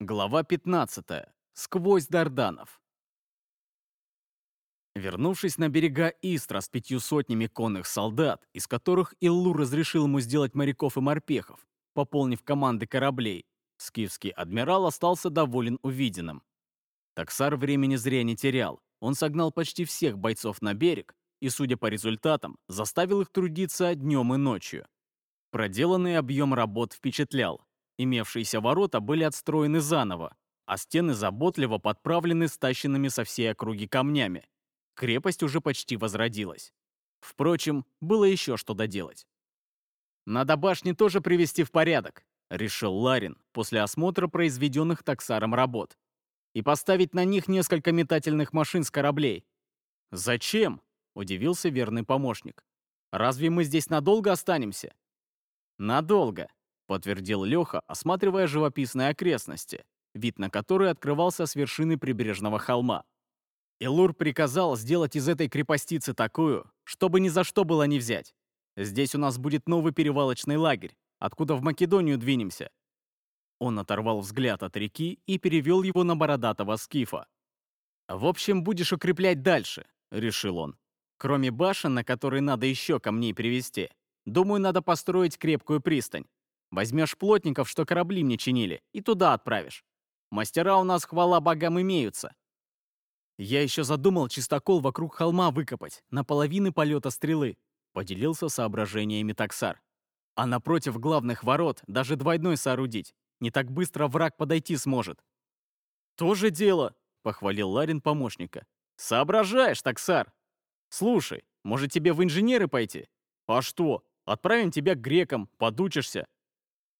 Глава 15. Сквозь Дарданов. Вернувшись на берега Истра с пятью сотнями конных солдат, из которых Иллу разрешил ему сделать моряков и морпехов, пополнив команды кораблей, скифский адмирал остался доволен увиденным. Таксар времени зря не терял. Он согнал почти всех бойцов на берег и, судя по результатам, заставил их трудиться днем и ночью. Проделанный объем работ впечатлял. Имевшиеся ворота были отстроены заново, а стены заботливо подправлены стащенными со всей округи камнями. Крепость уже почти возродилась. Впрочем, было еще что доделать. «Надо башни тоже привести в порядок», — решил Ларин после осмотра произведенных таксаром работ. «И поставить на них несколько метательных машин с кораблей». «Зачем?» — удивился верный помощник. «Разве мы здесь надолго останемся?» «Надолго», подтвердил Леха, осматривая живописные окрестности, вид на который открывался с вершины прибрежного холма. Илур приказал сделать из этой крепостицы такую, чтобы ни за что было не взять. Здесь у нас будет новый перевалочный лагерь, откуда в Македонию двинемся. Он оторвал взгляд от реки и перевел его на бородатого скифа. «В общем, будешь укреплять дальше», — решил он. «Кроме башен, на которые надо еще камней привезти, думаю, надо построить крепкую пристань. Возьмешь плотников, что корабли мне чинили, и туда отправишь. Мастера у нас, хвала богам, имеются. Я еще задумал чистокол вокруг холма выкопать, на половины полета стрелы, поделился соображениями таксар. А напротив главных ворот даже двойной соорудить. Не так быстро враг подойти сможет. «То дело», — похвалил Ларин помощника. «Соображаешь, таксар. Слушай, может тебе в инженеры пойти? А что, отправим тебя к грекам, подучишься,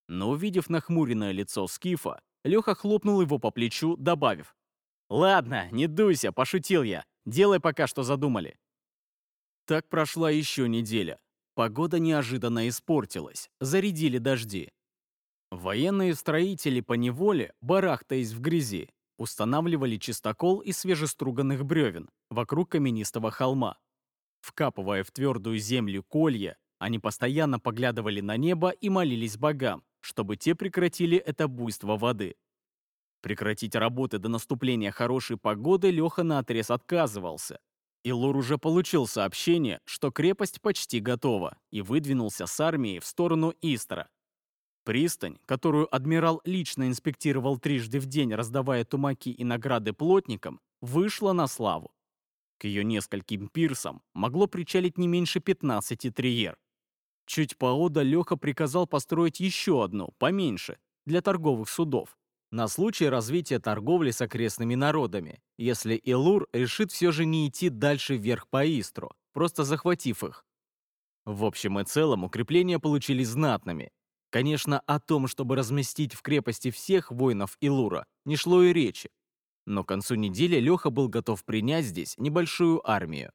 но увидев нахмуренное лицо Скифа, Леха хлопнул его по плечу, добавив. «Ладно, не дуйся, пошутил я. Делай пока, что задумали». Так прошла еще неделя. Погода неожиданно испортилась, зарядили дожди. Военные строители по неволе, барахтаясь в грязи, устанавливали чистокол из свежеструганных бревен вокруг каменистого холма. Вкапывая в твердую землю колья, они постоянно поглядывали на небо и молились богам, чтобы те прекратили это буйство воды. Прекратить работы до наступления хорошей погоды Леха наотрез отказывался. И Лур уже получил сообщение, что крепость почти готова, и выдвинулся с армией в сторону Истра. Пристань, которую адмирал лично инспектировал трижды в день, раздавая тумаки и награды плотникам, вышла на славу. К ее нескольким пирсам могло причалить не меньше 15 триер. Чуть поодаль Леха приказал построить еще одну, поменьше, для торговых судов, на случай развития торговли с окрестными народами, если Илур решит все же не идти дальше вверх по Истру, просто захватив их. В общем и целом укрепления получились знатными. Конечно, о том, чтобы разместить в крепости всех воинов Илура, не шло и речи. Но к концу недели Леха был готов принять здесь небольшую армию.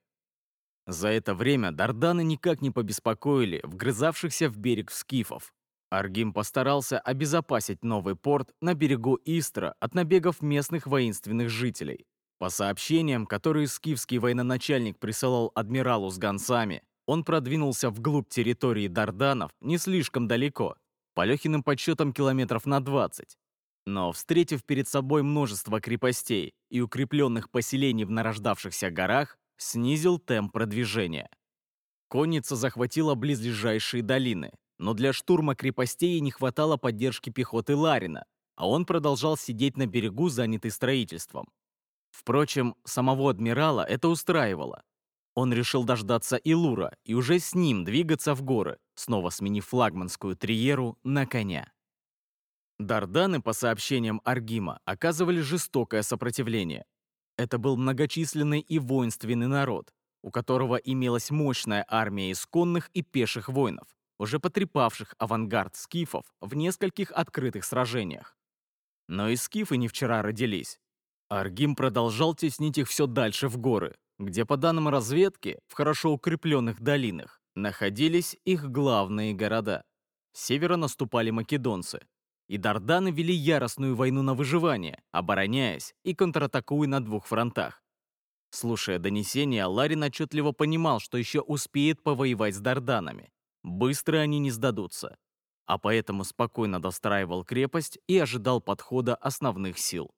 За это время Дарданы никак не побеспокоили вгрызавшихся в берег скифов. Аргим постарался обезопасить новый порт на берегу Истра от набегов местных воинственных жителей. По сообщениям, которые скифский военачальник присылал адмиралу с гонцами, он продвинулся вглубь территории Дарданов не слишком далеко, по Лехиным подсчетам километров на 20. Но, встретив перед собой множество крепостей и укрепленных поселений в нарождавшихся горах, снизил темп продвижения. Конница захватила близлежащие долины, но для штурма крепостей не хватало поддержки пехоты Ларина, а он продолжал сидеть на берегу, занятый строительством. Впрочем, самого адмирала это устраивало. Он решил дождаться Илура и уже с ним двигаться в горы, снова сменив флагманскую триеру на коня. Дарданы, по сообщениям Аргима, оказывали жестокое сопротивление. Это был многочисленный и воинственный народ, у которого имелась мощная армия исконных и пеших воинов, уже потрепавших авангард скифов в нескольких открытых сражениях. Но и скифы не вчера родились. Аргим продолжал теснить их все дальше в горы, где, по данным разведки, в хорошо укрепленных долинах, находились их главные города. С севера наступали македонцы, и Дарданы вели яростную войну на выживание, обороняясь и контратакуя на двух фронтах. Слушая донесения, Ларин отчетливо понимал, что еще успеет повоевать с Дарданами. Быстро они не сдадутся. а поэтому спокойно достраивал крепость и ожидал подхода основных сил.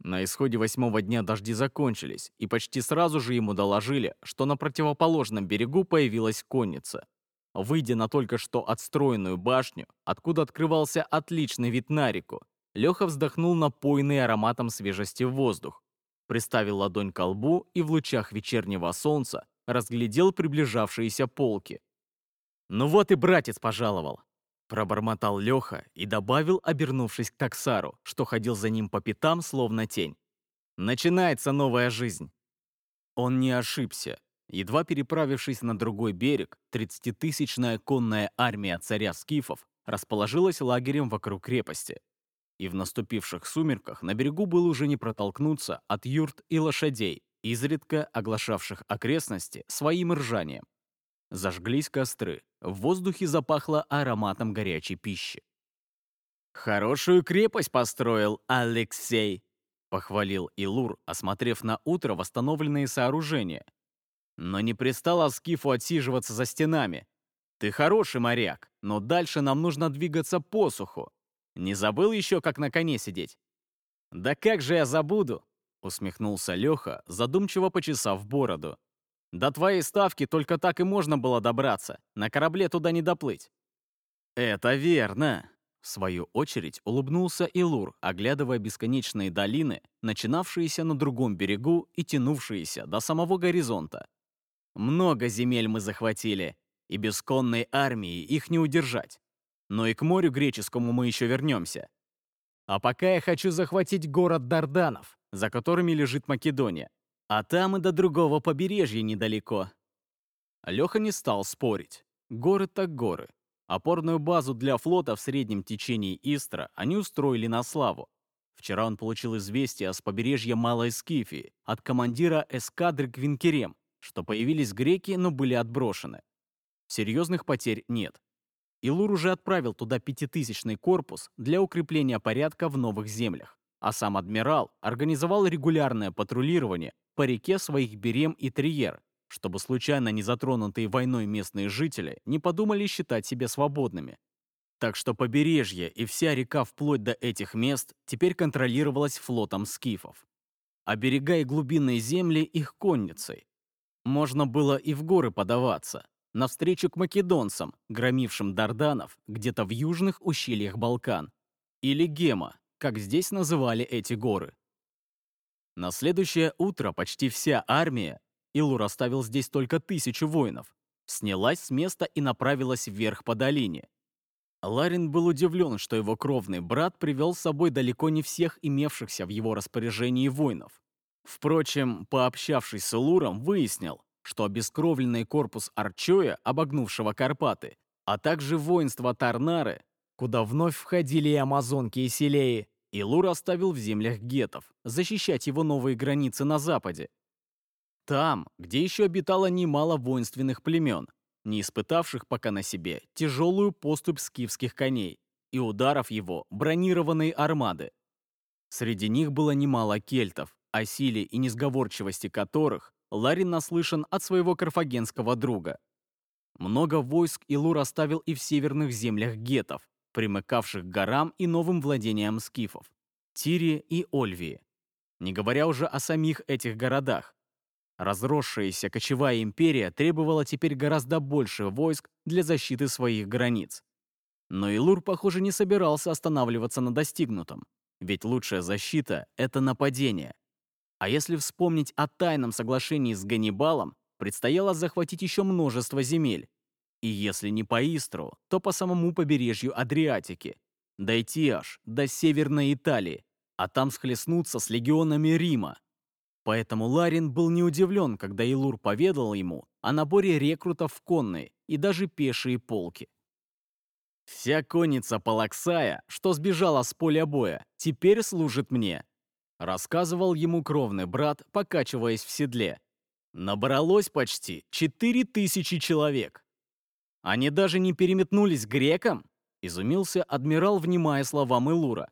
На исходе восьмого дня дожди закончились, и почти сразу же ему доложили, что на противоположном берегу появилась конница. Выйдя на только что отстроенную башню, откуда открывался отличный вид на реку, Леха вздохнул напоенный ароматом свежести воздух, приставил ладонь к лбу и в лучах вечернего солнца разглядел приближавшиеся полки. «Ну вот и братец пожаловал!» Пробормотал Леха и добавил, обернувшись к таксару, что ходил за ним по пятам, словно тень. «Начинается новая жизнь!» Он не ошибся. Едва переправившись на другой берег, 30-тысячная конная армия царя Скифов расположилась лагерем вокруг крепости. И в наступивших сумерках на берегу было уже не протолкнуться от юрт и лошадей, изредка оглашавших окрестности своим ржанием. Зажглись костры, в воздухе запахло ароматом горячей пищи. «Хорошую крепость построил Алексей», — похвалил Илур, осмотрев на утро восстановленные сооружения. «Но не пристало Скифу отсиживаться за стенами. Ты хороший моряк, но дальше нам нужно двигаться по суху. Не забыл еще, как на коне сидеть?» «Да как же я забуду?» — усмехнулся Леха, задумчиво почесав бороду. До твоей ставки только так и можно было добраться. На корабле туда не доплыть. Это верно. В свою очередь улыбнулся Илур, оглядывая бесконечные долины, начинавшиеся на другом берегу и тянувшиеся до самого горизонта. Много земель мы захватили, и без конной армии их не удержать. Но и к морю греческому мы еще вернемся. А пока я хочу захватить город Дарданов, за которыми лежит Македония. А там и до другого побережья недалеко. Леха не стал спорить. Горы так горы. Опорную базу для флота в среднем течении Истра они устроили на славу. Вчера он получил известие с побережья Малой Скифии от командира эскадры Квинкерем, что появились греки, но были отброшены. Серьезных потерь нет. Илур уже отправил туда пятитысячный корпус для укрепления порядка в новых землях, а сам адмирал организовал регулярное патрулирование по реке своих берем и триер, чтобы случайно не затронутые войной местные жители не подумали считать себя свободными. Так что побережье и вся река вплоть до этих мест теперь контролировалась флотом скифов. А берега и глубинные земли их конницей. Можно было и в горы подаваться, навстречу к македонцам, громившим Дарданов где-то в южных ущельях Балкан. Или Гема, как здесь называли эти горы. На следующее утро почти вся армия, Илур оставил здесь только тысячу воинов, снялась с места и направилась вверх по долине. Ларин был удивлен, что его кровный брат привел с собой далеко не всех имевшихся в его распоряжении воинов. Впрочем, пообщавшись с Илуром, выяснил, что обескровленный корпус Арчоя, обогнувшего Карпаты, а также воинство Тарнары, куда вновь входили и амазонки и селеи, Илур оставил в землях гетов, защищать его новые границы на западе. Там, где еще обитало немало воинственных племен, не испытавших пока на себе тяжелую поступь скифских коней и ударов его бронированной армады. Среди них было немало кельтов, о силе и несговорчивости которых Ларин наслышан от своего карфагенского друга. Много войск Илур оставил и в северных землях гетов, примыкавших к горам и новым владениям скифов – Тире и Ольвии. Не говоря уже о самих этих городах. Разросшаяся кочевая империя требовала теперь гораздо больше войск для защиты своих границ. Но Илур, похоже, не собирался останавливаться на достигнутом, ведь лучшая защита — это нападение. А если вспомнить о тайном соглашении с Ганнибалом, предстояло захватить еще множество земель, и если не по Истру, то по самому побережью Адриатики. Дойти аж до Северной Италии, а там схлестнуться с легионами Рима. Поэтому Ларин был не удивлен, когда Илур поведал ему о наборе рекрутов в конные и даже пешие полки. «Вся конница Палаксая, что сбежала с поля боя, теперь служит мне», рассказывал ему кровный брат, покачиваясь в седле. Набралось почти четыре тысячи человек. Они даже не переметнулись грекам?» — изумился адмирал, внимая словам Илура.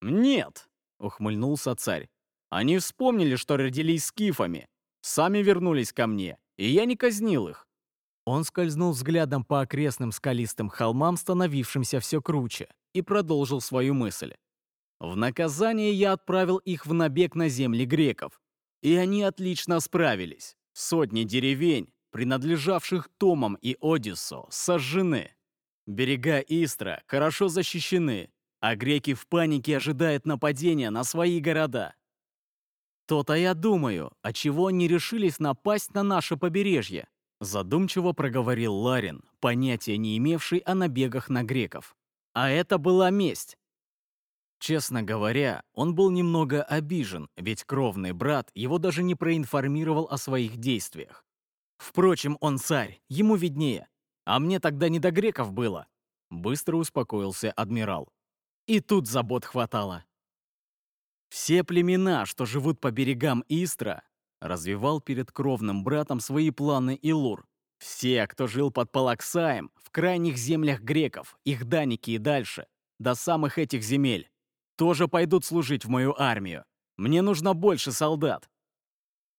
«Нет», — ухмыльнулся царь. «Они вспомнили, что родились скифами, сами вернулись ко мне, и я не казнил их. Он скользнул взглядом по окрестным скалистым холмам, становившимся все круче, и продолжил свою мысль. В наказание я отправил их в набег на земли греков. И они отлично справились. Сотни деревень, принадлежавших Томам и Одиссо, сожжены. Берега Истра хорошо защищены, а греки в панике ожидают нападения на свои города. То-то я думаю, а чего они решились напасть на наше побережье? Задумчиво проговорил Ларин, понятия не имевший о набегах на греков. А это была месть. Честно говоря, он был немного обижен, ведь кровный брат его даже не проинформировал о своих действиях. Впрочем, он царь, ему виднее. А мне тогда не до греков было. Быстро успокоился адмирал. И тут забот хватало. Все племена, что живут по берегам Истра, развивал перед кровным братом свои планы Илур. Все, кто жил под Палаксаем, в крайних землях греков, их даники и дальше, до самых этих земель, тоже пойдут служить в мою армию. Мне нужно больше солдат.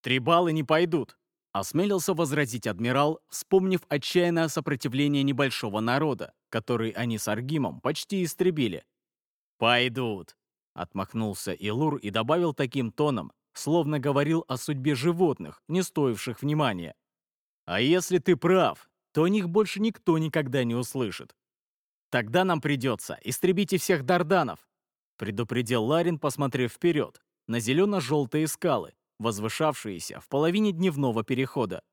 Трибалы не пойдут, осмелился возразить адмирал, вспомнив отчаянное сопротивление небольшого народа, который они с Аргимом почти истребили. «Пойдут», — отмахнулся Илур и добавил таким тоном, словно говорил о судьбе животных, не стоивших внимания. А если ты прав, то о них больше никто никогда не услышит. Тогда нам придется истребить и всех дарданов, предупредил Ларин, посмотрев вперед, на зелено-желтые скалы, возвышавшиеся в половине дневного перехода.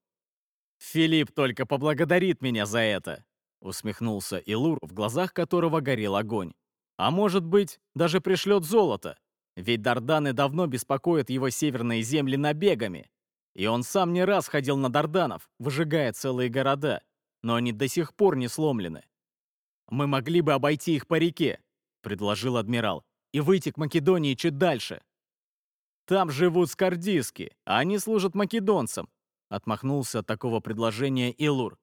«Филипп только поблагодарит меня за это!» усмехнулся Илур, в глазах которого горел огонь. «А может быть, даже пришлет золото, ведь Дарданы давно беспокоят его северные земли набегами. И он сам не раз ходил на Дарданов, выжигая целые города, но они до сих пор не сломлены. «Мы могли бы обойти их по реке», — предложил адмирал, «и выйти к Македонии чуть дальше». «Там живут скардиски, а они служат македонцам», — отмахнулся от такого предложения Илур.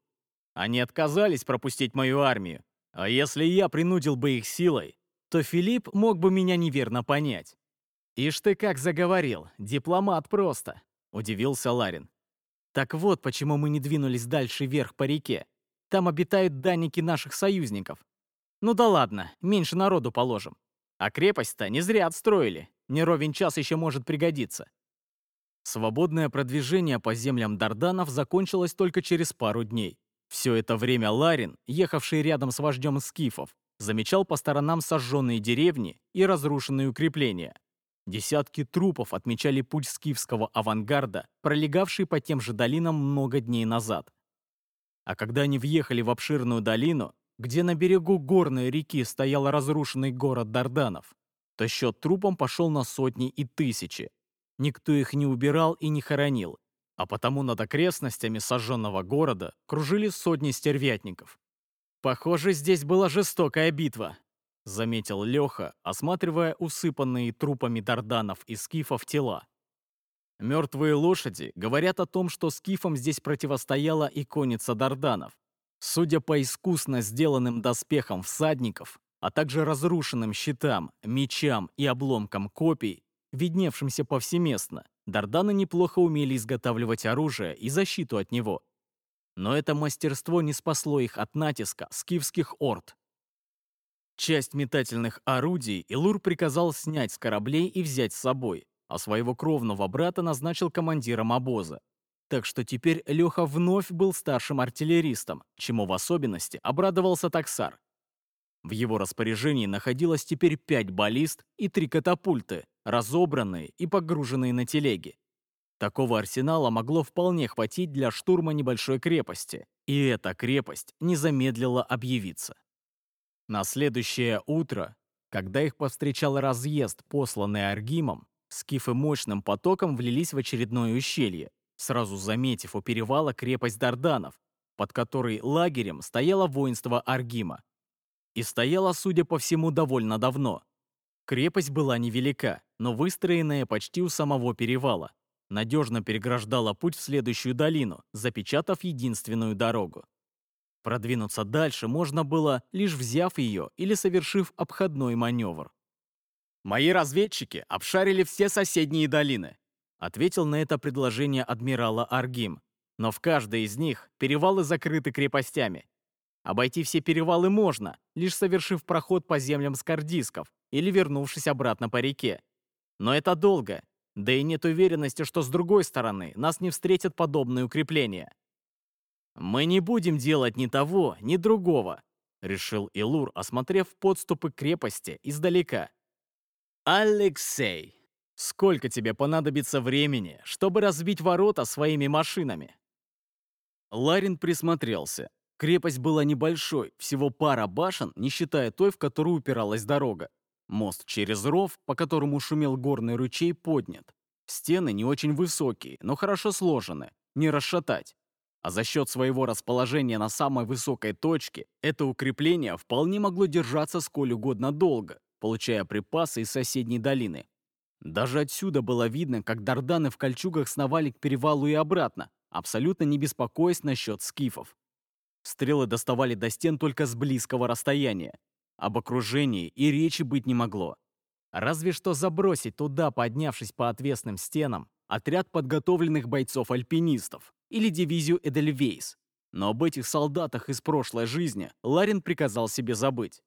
«Они отказались пропустить мою армию, а если я принудил бы их силой, то Филипп мог бы меня неверно понять. «Ишь ты как заговорил, дипломат просто», — удивился Ларин. «Так вот, почему мы не двинулись дальше вверх по реке. Там обитают данники наших союзников. Ну да ладно, меньше народу положим. А крепость-то не зря отстроили, не ровен час еще может пригодиться». Свободное продвижение по землям Дарданов закончилось только через пару дней. Все это время Ларин, ехавший рядом с вождем скифов, замечал по сторонам сожженные деревни и разрушенные укрепления. Десятки трупов отмечали путь скифского авангарда, пролегавший по тем же долинам много дней назад. А когда они въехали в обширную долину, где на берегу горной реки стоял разрушенный город Дарданов, то счет трупам пошел на сотни и тысячи. Никто их не убирал и не хоронил, а потому над окрестностями сожженного города кружили сотни стервятников. Похоже, здесь была жестокая битва, — заметил Леха, осматривая усыпанные трупами дарданов и скифов тела. Мертвые лошади говорят о том, что скифам здесь противостояла и конница дарданов. Судя по искусно сделанным доспехам всадников, а также разрушенным щитам, мечам и обломкам копий, видневшимся повсеместно, дарданы неплохо умели изготавливать оружие и защиту от него. Но это мастерство не спасло их от натиска скифских орд, Часть метательных орудий Илур приказал снять с кораблей и взять с собой, а своего кровного брата назначил командиром обоза. Так что теперь Леха вновь был старшим артиллеристом, чему в особенности обрадовался таксар. В его распоряжении находилось теперь пять баллист и три катапульты, разобранные и погруженные на телеги. Такого арсенала могло вполне хватить для штурма небольшой крепости, и эта крепость не замедлила объявиться. На следующее утро, когда их повстречал разъезд, посланный Аргимом, скифы мощным потоком влились в очередное ущелье, сразу заметив у перевала крепость Дарданов, под которой лагерем стояло воинство Аргима. И стояло, судя по всему, довольно давно. Крепость была невелика, но выстроенная почти у самого перевала. Надежно переграждала путь в следующую долину, запечатав единственную дорогу. Продвинуться дальше можно было, лишь взяв ее или совершив обходной маневр. «Мои разведчики обшарили все соседние долины», ответил на это предложение адмирала Аргим. Но в каждой из них перевалы закрыты крепостями. Обойти все перевалы можно, лишь совершив проход по землям скордисков или вернувшись обратно по реке. Но это долго, да и нет уверенности, что с другой стороны нас не встретят подобные укрепления. «Мы не будем делать ни того, ни другого», — решил Илур, осмотрев подступы крепости издалека. «Алексей, сколько тебе понадобится времени, чтобы разбить ворота своими машинами?» Ларин присмотрелся. Крепость была небольшой, всего пара башен, не считая той, в которую упиралась дорога. Мост через ров, по которому шумел горный ручей, поднят. Стены не очень высокие, но хорошо сложены, не расшатать. А за счет своего расположения на самой высокой точке, это укрепление вполне могло держаться сколь угодно долго, получая припасы из соседней долины. Даже отсюда было видно, как дарданы в кольчугах сновали к перевалу и обратно, абсолютно не беспокоясь насчет скифов. Стрелы доставали до стен только с близкого расстояния. Об окружении и речи быть не могло. Разве что забросить туда, поднявшись по отвесным стенам, отряд подготовленных бойцов-альпинистов или дивизию Эдельвейс. Но об этих солдатах из прошлой жизни Ларин приказал себе забыть.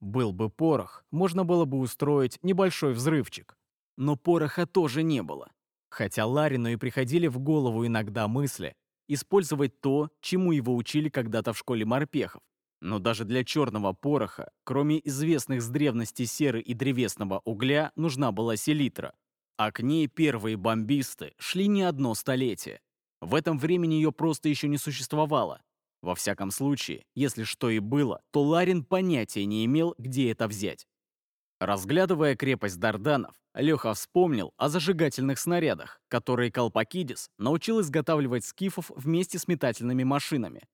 Был бы порох, можно было бы устроить небольшой взрывчик. Но пороха тоже не было. Хотя Ларину и приходили в голову иногда мысли использовать то, чему его учили когда-то в школе морпехов. Но даже для черного пороха, кроме известных с древности серы и древесного угля, нужна была селитра. А к ней первые бомбисты шли не одно столетие. В этом времени ее просто еще не существовало. Во всяком случае, если что и было, то Ларин понятия не имел, где это взять. Разглядывая крепость Дарданов, Леха вспомнил о зажигательных снарядах, которые Колпакидис научил изготавливать скифов вместе с метательными машинами.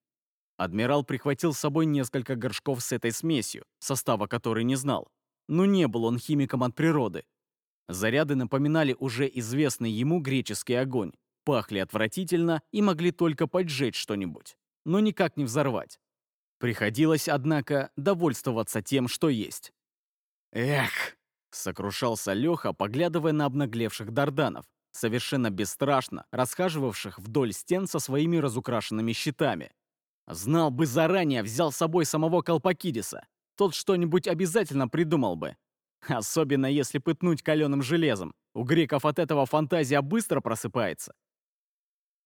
Адмирал прихватил с собой несколько горшков с этой смесью, состава которой не знал. Но не был он химиком от природы. Заряды напоминали уже известный ему греческий огонь, пахли отвратительно и могли только поджечь что-нибудь, но никак не взорвать. Приходилось, однако, довольствоваться тем, что есть. «Эх!» — сокрушался Леха, поглядывая на обнаглевших дарданов, совершенно бесстрашно расхаживавших вдоль стен со своими разукрашенными щитами. Знал бы заранее, взял с собой самого Колпакидиса. Тот что-нибудь обязательно придумал бы. Особенно если пытнуть каленым железом. У греков от этого фантазия быстро просыпается.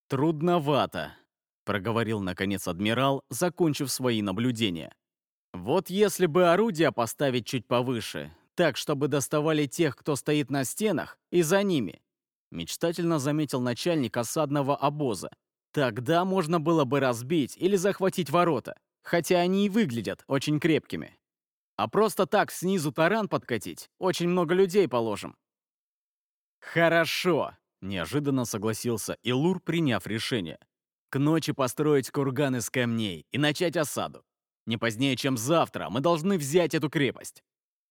«Трудновато», — проговорил наконец адмирал, закончив свои наблюдения. «Вот если бы орудия поставить чуть повыше, так, чтобы доставали тех, кто стоит на стенах, и за ними», — мечтательно заметил начальник осадного обоза, Тогда можно было бы разбить или захватить ворота, хотя они и выглядят очень крепкими. А просто так снизу таран подкатить, очень много людей положим. Хорошо, неожиданно согласился Илур, приняв решение. К ночи построить курган из камней и начать осаду. Не позднее, чем завтра, мы должны взять эту крепость.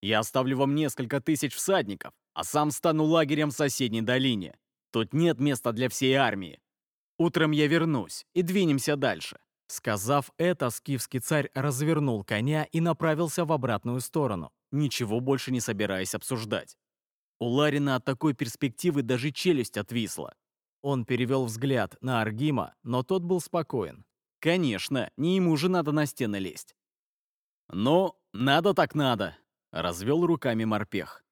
Я оставлю вам несколько тысяч всадников, а сам стану лагерем в соседней долине. Тут нет места для всей армии. Утром я вернусь и двинемся дальше». Сказав это, скифский царь развернул коня и направился в обратную сторону, ничего больше не собираясь обсуждать. У Ларина от такой перспективы даже челюсть отвисла. Он перевел взгляд на Аргима, но тот был спокоен. Конечно, не ему же надо на стены лезть. «Ну, надо так надо», — развел руками морпех.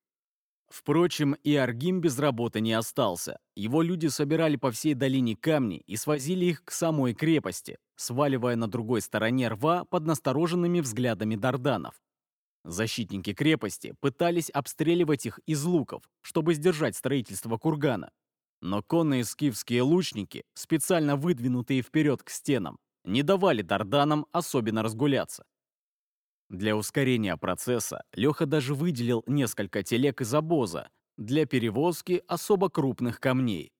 Впрочем, и Аргим без работы не остался. Его люди собирали по всей долине камни и свозили их к самой крепости, сваливая на другой стороне рва под настороженными взглядами дарданов. Защитники крепости пытались обстреливать их из луков, чтобы сдержать строительство кургана. Но конные скифские лучники, специально выдвинутые вперед к стенам, не давали дарданам особенно разгуляться. Для ускорения процесса Леха даже выделил несколько телег из обоза для перевозки особо крупных камней.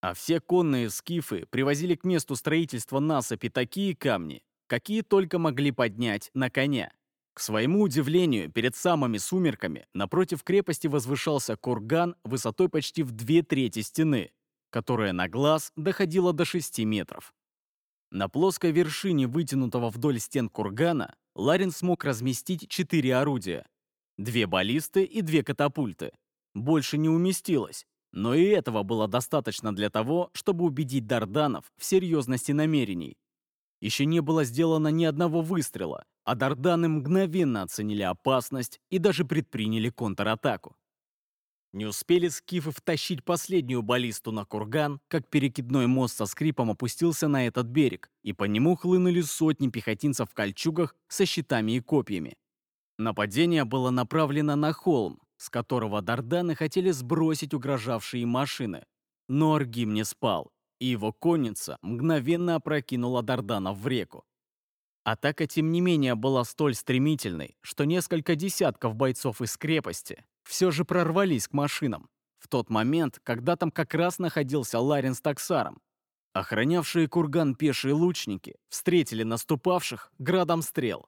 А все конные скифы привозили к месту строительства насыпи такие камни, какие только могли поднять на коня. К своему удивлению, перед самыми сумерками напротив крепости возвышался курган высотой почти в две трети стены, которая на глаз доходила до 6 метров. На плоской вершине вытянутого вдоль стен кургана Ларин смог разместить четыре орудия. Две баллисты и две катапульты. Больше не уместилось, Но и этого было достаточно для того, чтобы убедить Дарданов в серьезности намерений. Еще не было сделано ни одного выстрела, а Дарданы мгновенно оценили опасность и даже предприняли контратаку. Не успели скифы втащить последнюю баллисту на курган, как перекидной мост со скрипом опустился на этот берег, и по нему хлынули сотни пехотинцев в кольчугах со щитами и копьями. Нападение было направлено на холм, с которого Дарданы хотели сбросить угрожавшие машины. Но Аргим не спал, и его конница мгновенно опрокинула Дарданов в реку. Атака, тем не менее, была столь стремительной, что несколько десятков бойцов из крепости все же прорвались к машинам. В тот момент, когда там как раз находился Ларин с Таксаром. Охранявшие курган пешие лучники встретили наступавших градом стрел.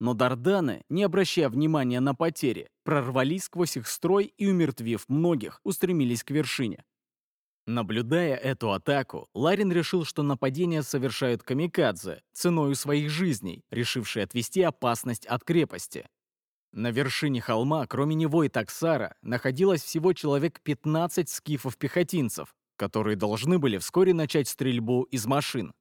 Но Дарданы, не обращая внимания на потери, прорвались сквозь их строй и, умертвив многих, устремились к вершине. Наблюдая эту атаку, Ларин решил, что нападение совершают камикадзе, ценою своих жизней, решившие отвести опасность от крепости. На вершине холма, кроме него и Таксара, находилось всего человек 15 скифов-пехотинцев, которые должны были вскоре начать стрельбу из машин.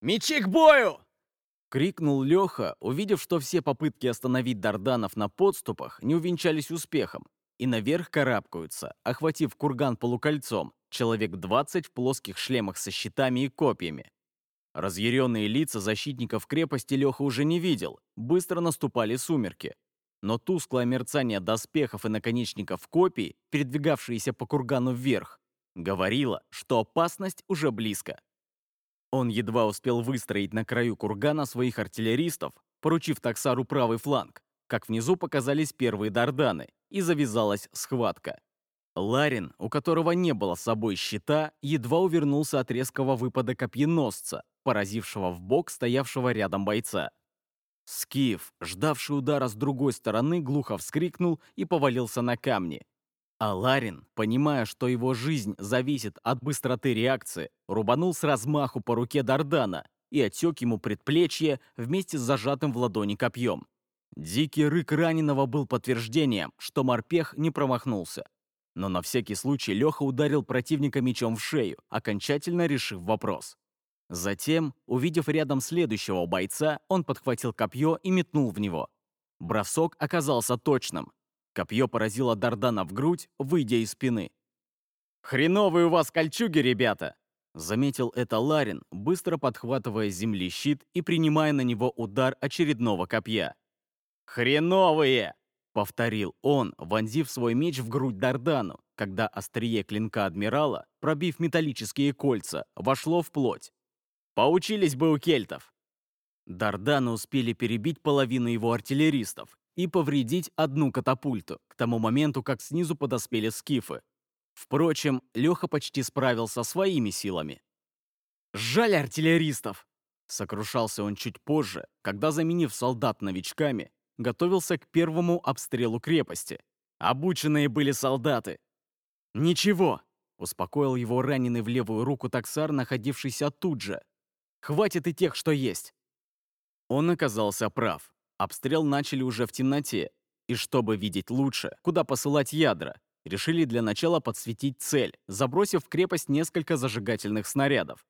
«Мечи к бою!» — крикнул Леха, увидев, что все попытки остановить Дарданов на подступах не увенчались успехом, и наверх карабкаются, охватив курган полукольцом, человек 20 в плоских шлемах со щитами и копьями. Разъяренные лица защитников крепости Леха уже не видел, быстро наступали сумерки, но тусклое мерцание доспехов и наконечников копий, передвигавшиеся по кургану вверх, говорило, что опасность уже близко. Он едва успел выстроить на краю кургана своих артиллеристов, поручив Таксару правый фланг, как внизу показались первые дарданы, и завязалась схватка. Ларин, у которого не было с собой щита, едва увернулся от резкого выпада копьеносца, поразившего в бок стоявшего рядом бойца. Скиф, ждавший удара с другой стороны, глухо вскрикнул и повалился на камни. А Ларин, понимая, что его жизнь зависит от быстроты реакции, рубанул с размаху по руке Дардана и отсек ему предплечье вместе с зажатым в ладони копьем. Дикий рык раненого был подтверждением, что морпех не промахнулся. Но на всякий случай Леха ударил противника мечом в шею, окончательно решив вопрос. Затем, увидев рядом следующего бойца, он подхватил копье и метнул в него. Бросок оказался точным. Копье поразило Дардана в грудь, выйдя из спины. «Хреновые у вас кольчуги, ребята!» Заметил это Ларин, быстро подхватывая с земли щит и принимая на него удар очередного копья. «Хреновые!» — повторил он, вонзив свой меч в грудь Дардану, когда острие клинка адмирала, пробив металлические кольца, вошло в плоть. Поучились бы у кельтов. Дарданы успели перебить половину его артиллеристов и повредить одну катапульту к тому моменту, как снизу подоспели скифы. Впрочем, Леха почти справился своими силами. «Жаль артиллеристов!» Сокрушался он чуть позже, когда, заменив солдат новичками, готовился к первому обстрелу крепости. Обученные были солдаты. «Ничего!» — успокоил его раненый в левую руку таксар, находившийся тут же, Хватит и тех, что есть!» Он оказался прав. Обстрел начали уже в темноте. И чтобы видеть лучше, куда посылать ядра, решили для начала подсветить цель, забросив в крепость несколько зажигательных снарядов.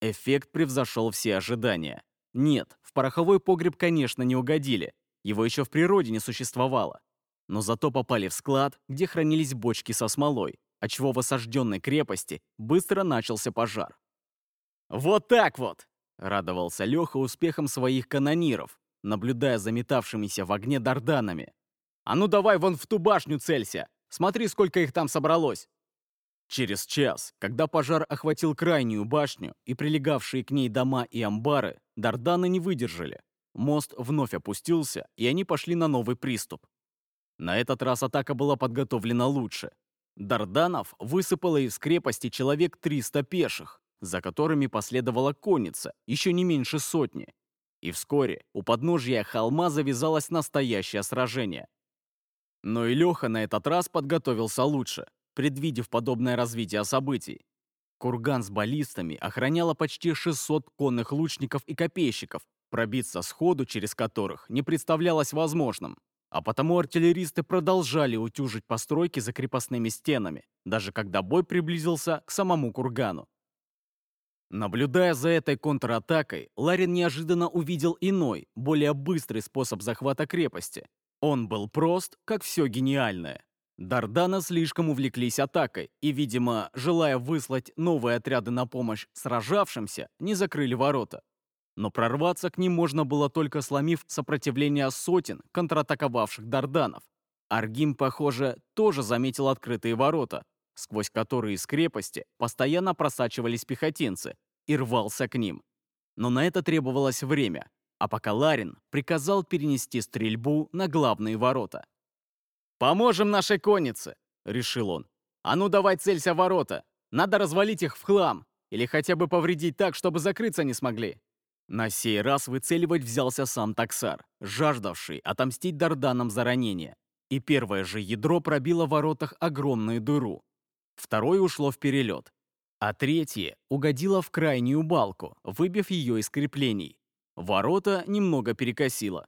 Эффект превзошел все ожидания. Нет, в пороховой погреб, конечно, не угодили. Его еще в природе не существовало. Но зато попали в склад, где хранились бочки со смолой, отчего в осажденной крепости быстро начался пожар. «Вот так вот!» — радовался Леха успехом своих канониров, наблюдая за метавшимися в огне дарданами. «А ну давай вон в ту башню целься! Смотри, сколько их там собралось!» Через час, когда пожар охватил крайнюю башню и прилегавшие к ней дома и амбары, Дарданы не выдержали. Мост вновь опустился, и они пошли на новый приступ. На этот раз атака была подготовлена лучше. Дарданов высыпало из крепости человек 300 пеших, за которыми последовала конница, еще не меньше сотни. И вскоре у подножья холма завязалось настоящее сражение. Но и Леха на этот раз подготовился лучше, предвидев подобное развитие событий. Курган с баллистами охраняло почти 600 конных лучников и копейщиков, пробиться сходу через которых не представлялось возможным. А потому артиллеристы продолжали утюжить постройки за крепостными стенами, даже когда бой приблизился к самому кургану. Наблюдая за этой контратакой, Ларин неожиданно увидел иной, более быстрый способ захвата крепости. Он был прост, как все гениальное. Дардана слишком увлеклись атакой и, видимо, желая выслать новые отряды на помощь сражавшимся, не закрыли ворота. Но прорваться к ним можно было только сломив сопротивление сотен контратаковавших дарданов. Аргим, похоже, тоже заметил открытые ворота, сквозь которые из крепости постоянно просачивались пехотинцы, и рвался к ним. Но на это требовалось время, а пока Ларин приказал перенести стрельбу на главные ворота. «Поможем нашей коннице!» — решил он. «А ну давай целься ворота! Надо развалить их в хлам! Или хотя бы повредить так, чтобы закрыться не смогли!» На сей раз выцеливать взялся сам Таксар, жаждавший отомстить Дарданам за ранение. И первое же ядро пробило в воротах огромную дыру, второе ушло в перелет, а третье угодило в крайнюю балку, выбив ее из креплений. Ворота немного перекосило.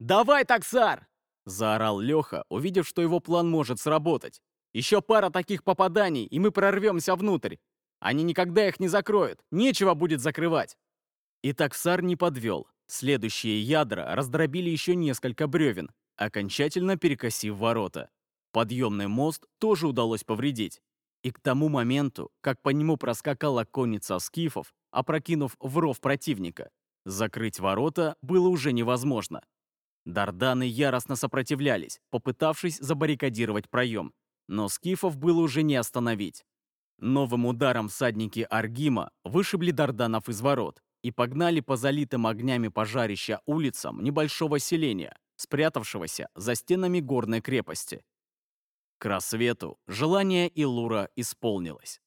«Давай, таксар!» — заорал Леха, увидев, что его план может сработать. «Еще пара таких попаданий, и мы прорвемся внутрь. Они никогда их не закроют, нечего будет закрывать». И таксар не подвел. Следующие ядра раздробили еще несколько бревен, окончательно перекосив ворота. Подъемный мост тоже удалось повредить. И к тому моменту, как по нему проскакала конница скифов, опрокинув в ров противника, закрыть ворота было уже невозможно. Дарданы яростно сопротивлялись, попытавшись забаррикадировать проем, но скифов было уже не остановить. Новым ударом всадники Аргима вышибли Дарданов из ворот и погнали по залитым огнями пожарища улицам небольшого селения, спрятавшегося за стенами горной крепости. К рассвету желание Илура исполнилось.